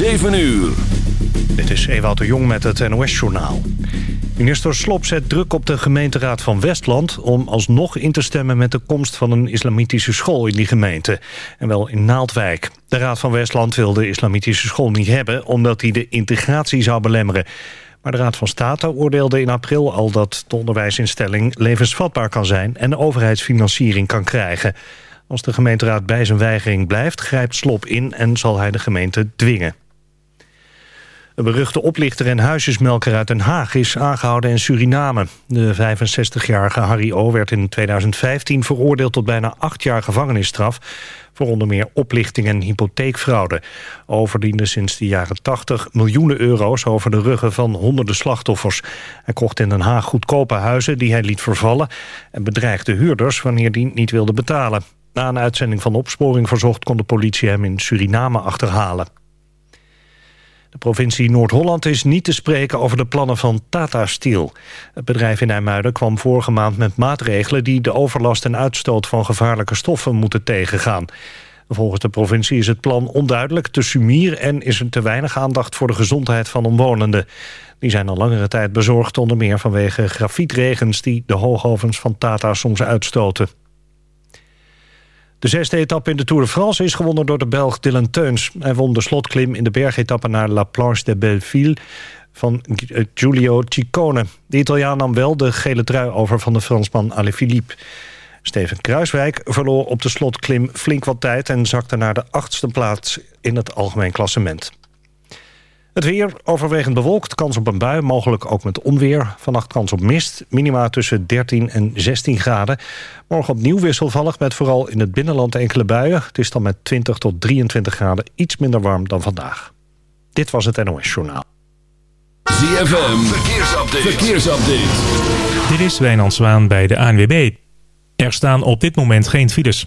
7 uur. Dit is Ewout de Jong met het NOS-journaal. Minister Slop zet druk op de gemeenteraad van Westland... om alsnog in te stemmen met de komst van een islamitische school in die gemeente. En wel in Naaldwijk. De raad van Westland wil de islamitische school niet hebben... omdat die de integratie zou belemmeren. Maar de Raad van State oordeelde in april al dat de onderwijsinstelling levensvatbaar kan zijn... en overheidsfinanciering kan krijgen. Als de gemeenteraad bij zijn weigering blijft, grijpt Slop in... en zal hij de gemeente dwingen. Een beruchte oplichter en huisjesmelker uit Den Haag is aangehouden in Suriname. De 65-jarige Harry O. werd in 2015 veroordeeld tot bijna acht jaar gevangenisstraf... voor onder meer oplichting en hypotheekfraude. O verdiende sinds de jaren 80 miljoenen euro's over de ruggen van honderden slachtoffers. Hij kocht in Den Haag goedkope huizen die hij liet vervallen... en bedreigde huurders wanneer die niet wilden betalen. Na een uitzending van opsporing verzocht kon de politie hem in Suriname achterhalen. De provincie Noord-Holland is niet te spreken over de plannen van Tata Steel. Het bedrijf in IJmuiden kwam vorige maand met maatregelen... die de overlast en uitstoot van gevaarlijke stoffen moeten tegengaan. Volgens de provincie is het plan onduidelijk, te sumier... en is er te weinig aandacht voor de gezondheid van omwonenden. Die zijn al langere tijd bezorgd, onder meer vanwege grafietregens... die de hoogovens van Tata soms uitstoten. De zesde etappe in de Tour de France is gewonnen door de Belg Dylan Teuns. Hij won de slotklim in de bergetappe naar La Planche de Belleville van Giulio Ciccone. De Italiaan nam wel de gele trui over van de Fransman Alaphilippe. Steven Kruiswijk verloor op de slotklim flink wat tijd... en zakte naar de achtste plaats in het algemeen klassement. Het weer overwegend bewolkt, kans op een bui, mogelijk ook met onweer. Vannacht kans op mist, minima tussen 13 en 16 graden. Morgen opnieuw wisselvallig met vooral in het binnenland enkele buien. Het is dan met 20 tot 23 graden iets minder warm dan vandaag. Dit was het NOS Journaal. ZFM, verkeersupdate. verkeersupdate. Dit is Wijnand Zwaan bij de ANWB. Er staan op dit moment geen files.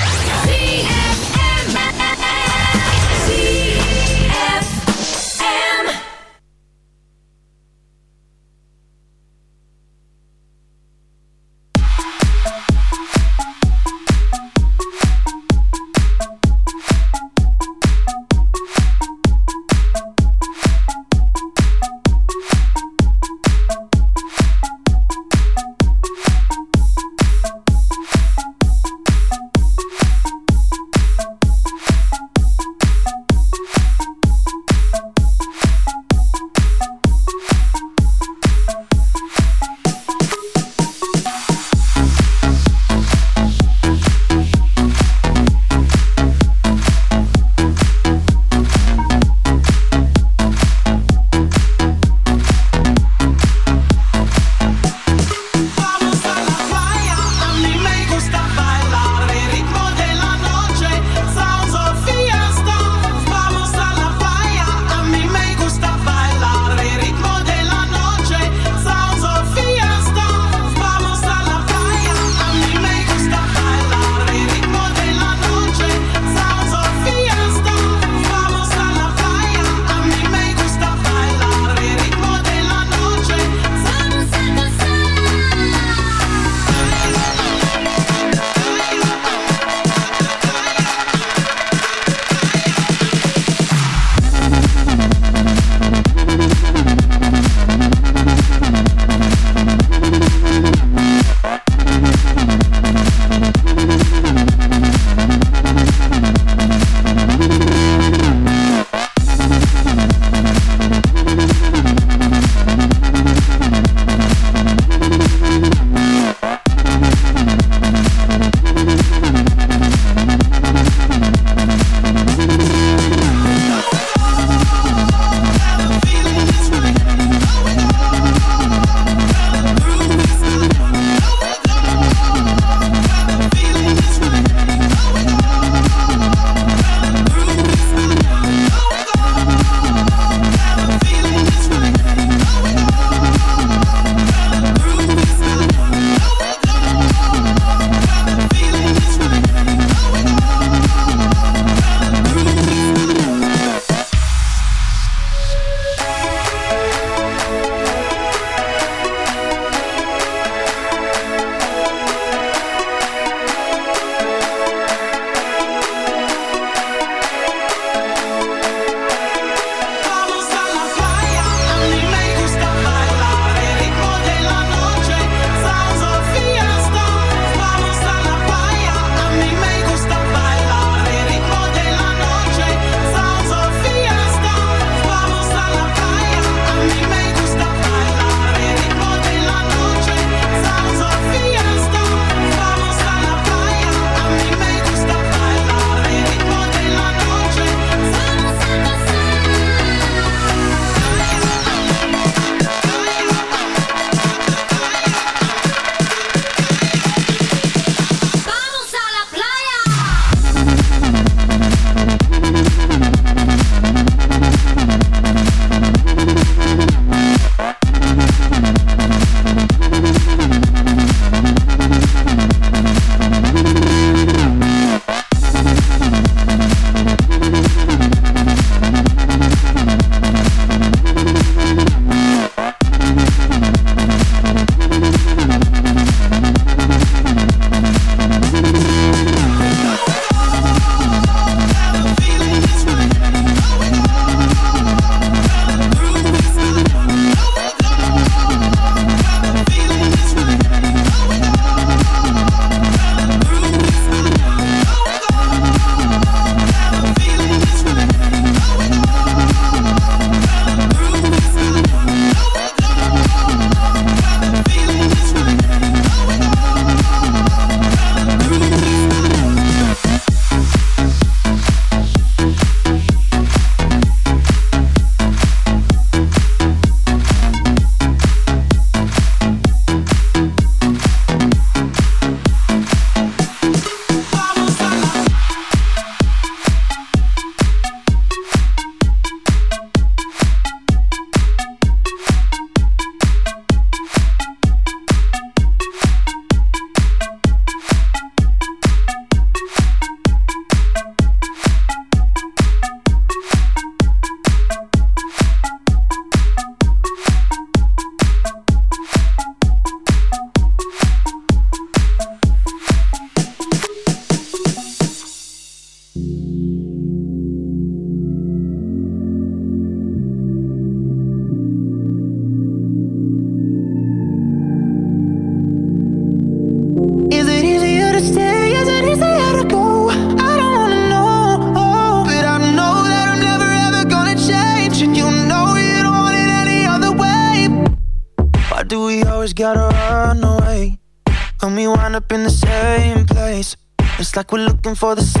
for the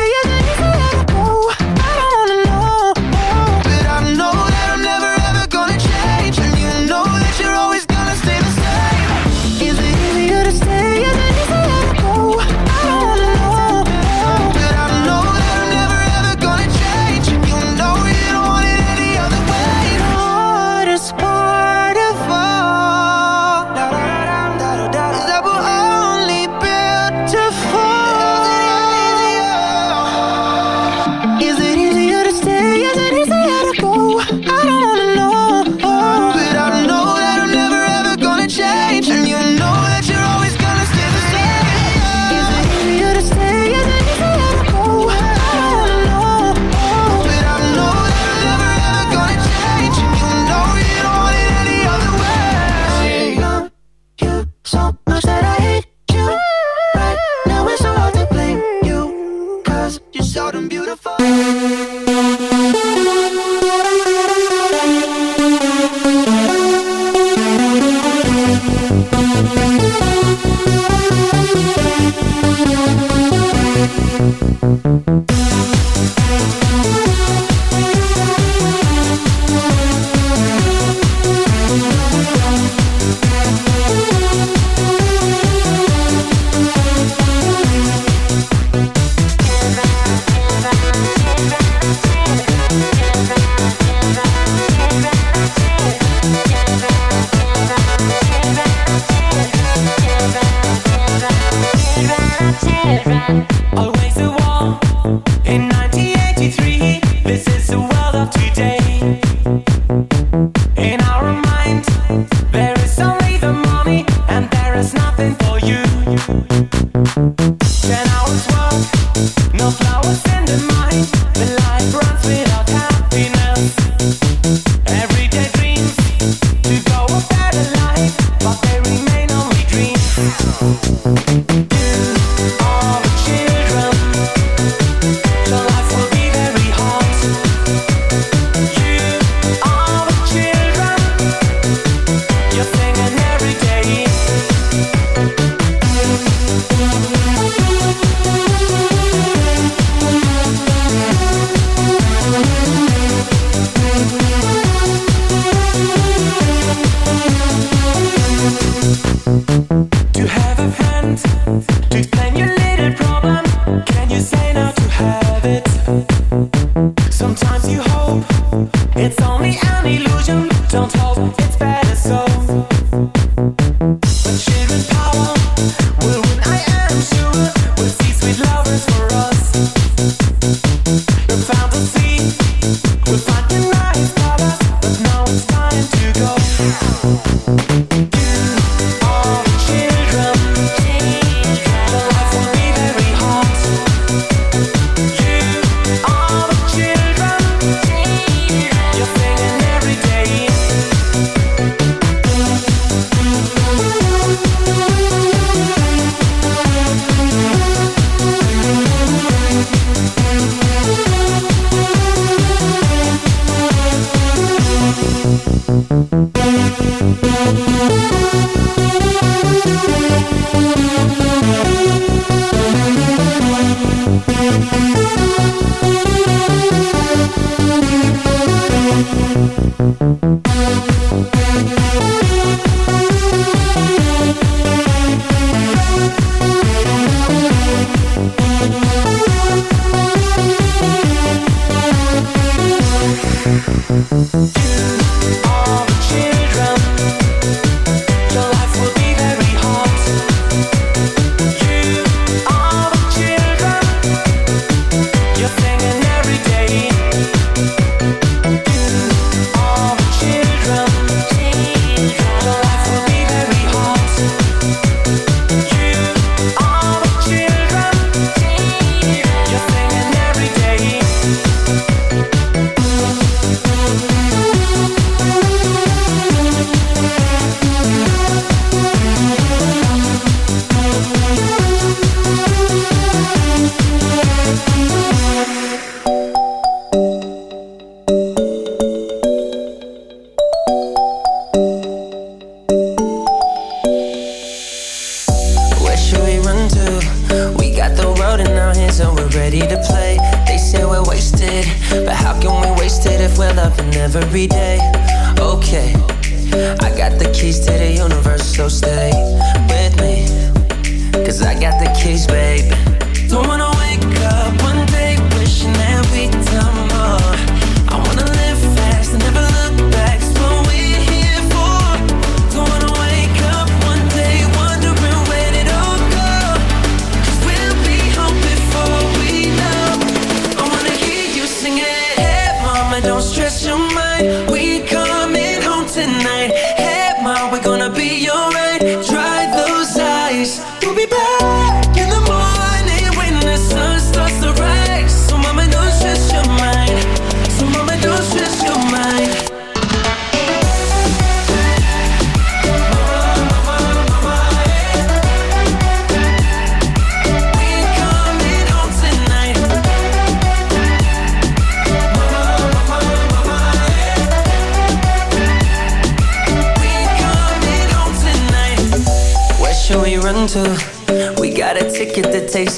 And I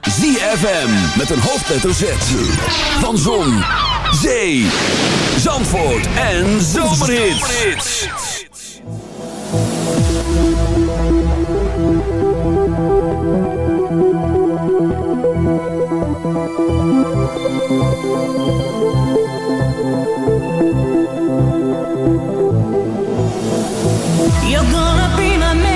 ZFM met een hoofdletter Z. Van Zon, Zee, Zandvoort en Zomerhits. You're gonna be my man.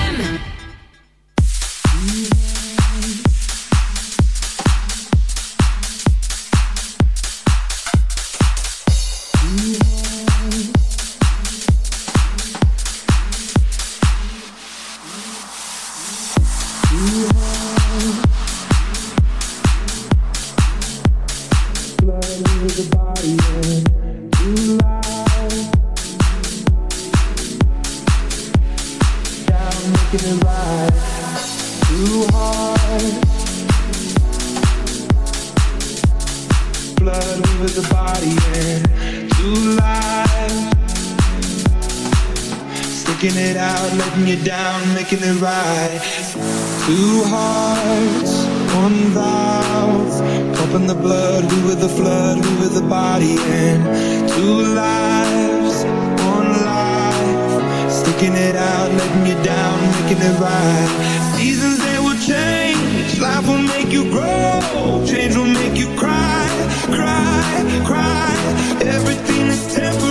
making it right. Two hearts, one valve. Pumping the blood, we were the flood, we were the body and two lives, one life. Sticking it out, letting you down, making it right. Seasons they will change, life will make you grow, change will make you cry, cry, cry. Everything is temporary,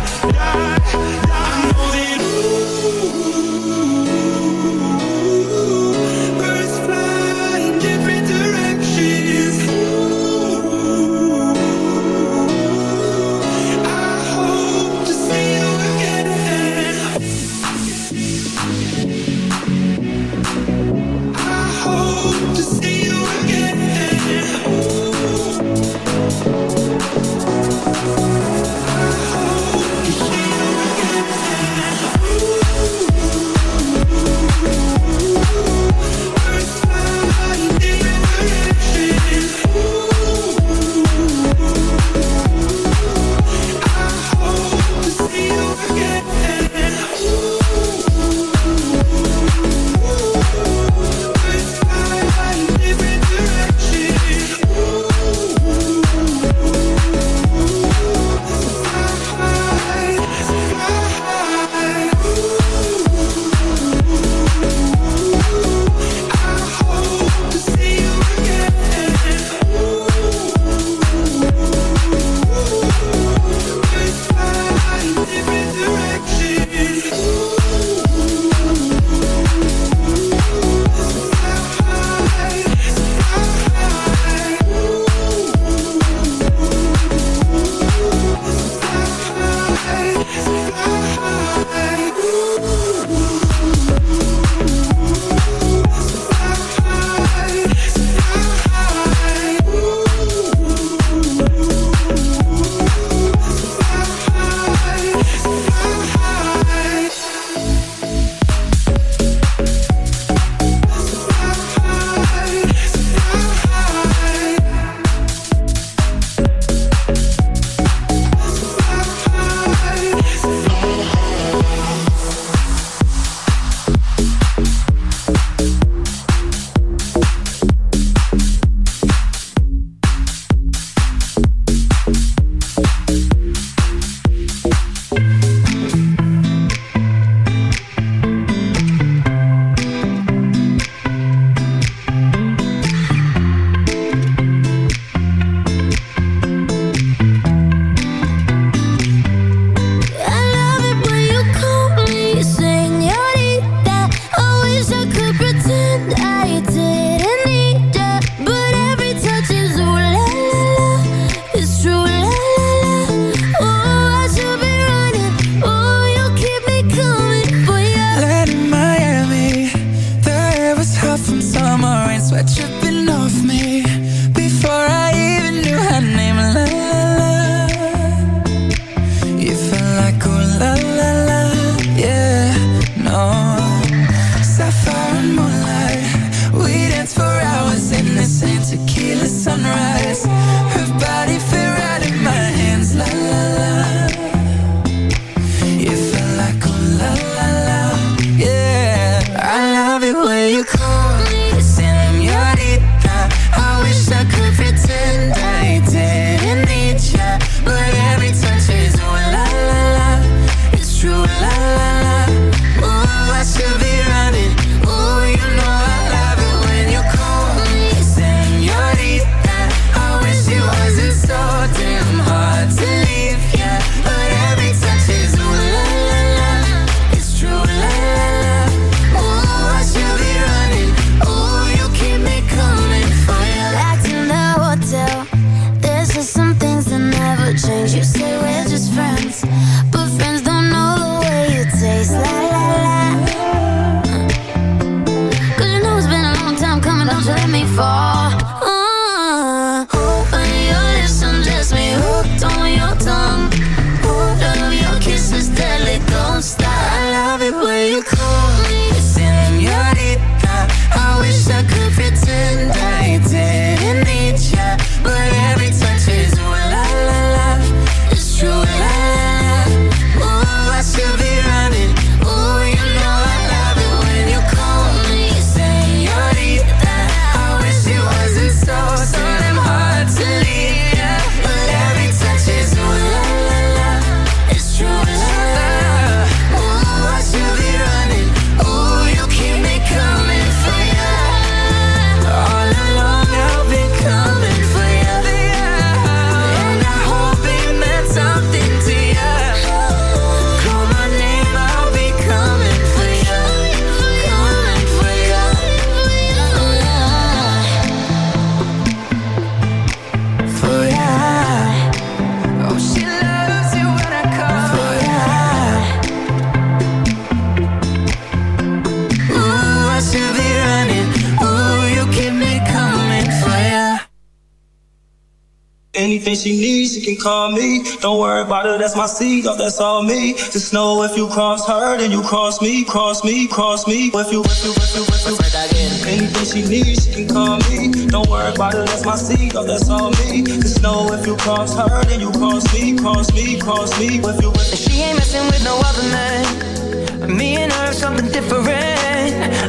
Anything she needs, she can call me. Don't worry about her, that's my seed, oh, that's all me. Just know if you cross her, then you cross me, cross me, cross me. If you, if you, if you, if you. Anything she needs, she can call me. Don't worry about her, that's my seed, oh, that's all me. Just know if you cross her, then you cross me, cross me, cross me. If you, if you. She ain't messing with no other man. Me and her, something different.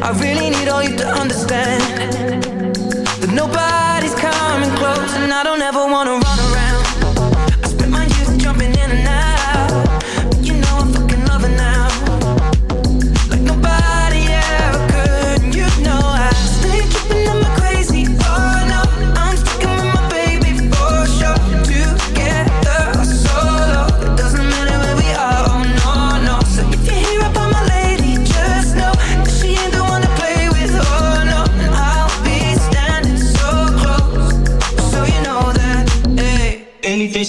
I really need all you to understand that nobody's coming close, and I don't ever wanna run around.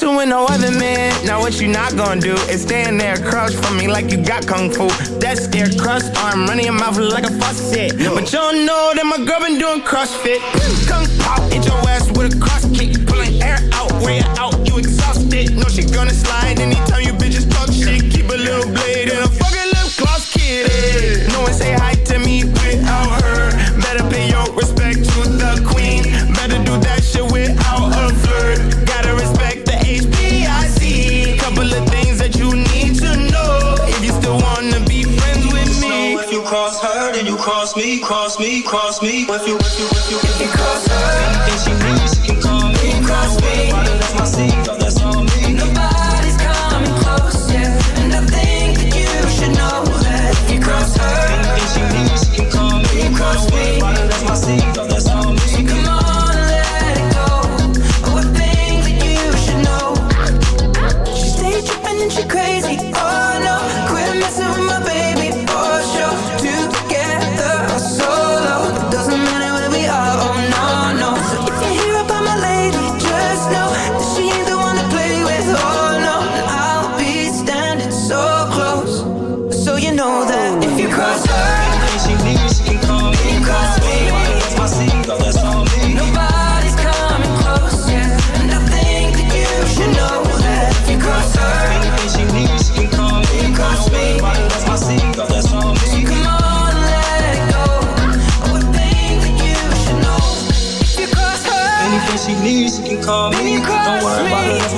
dancing with no other man. Now what you not gonna do is stand there crouch for me like you got kung fu. That their crust arm running your mouth like a faucet. No. But y'all know that my girl been doing CrossFit. Kung pop, hit your ass with a cross kick, pulling air out, way out. You exhausted? No, she gonna slide in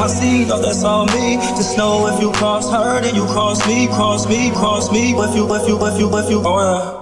my seed, no, that's all me. Just know if you cross her, then you cross me, cross me, cross me. If you, if you, if you, if you, oh yeah.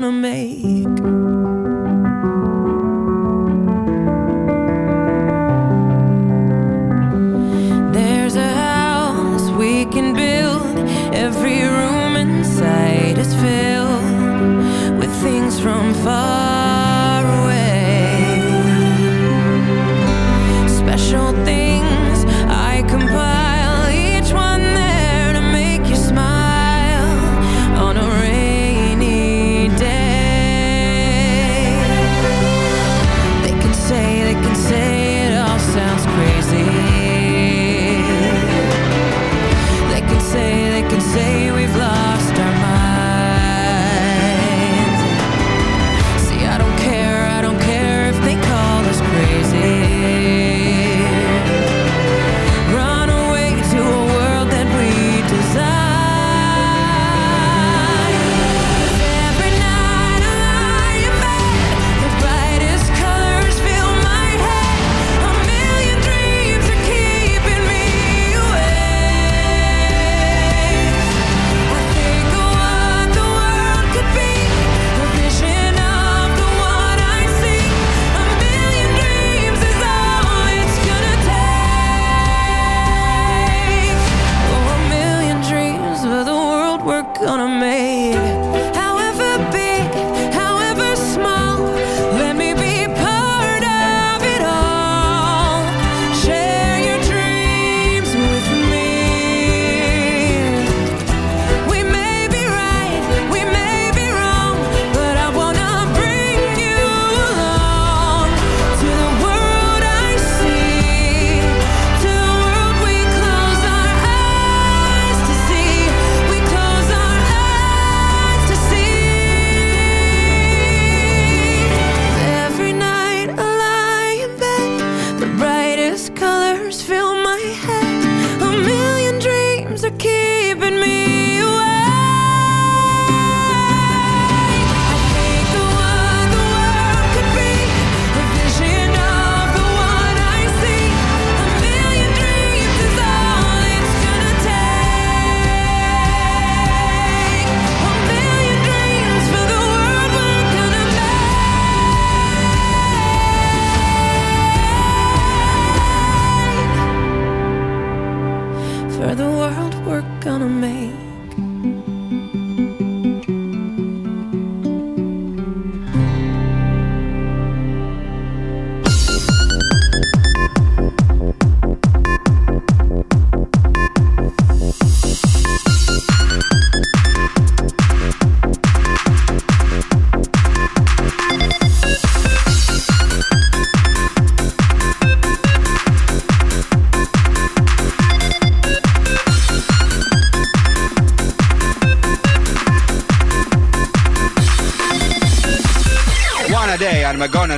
gonna make.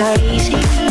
are easy.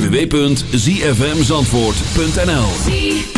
www.zfmzandvoort.nl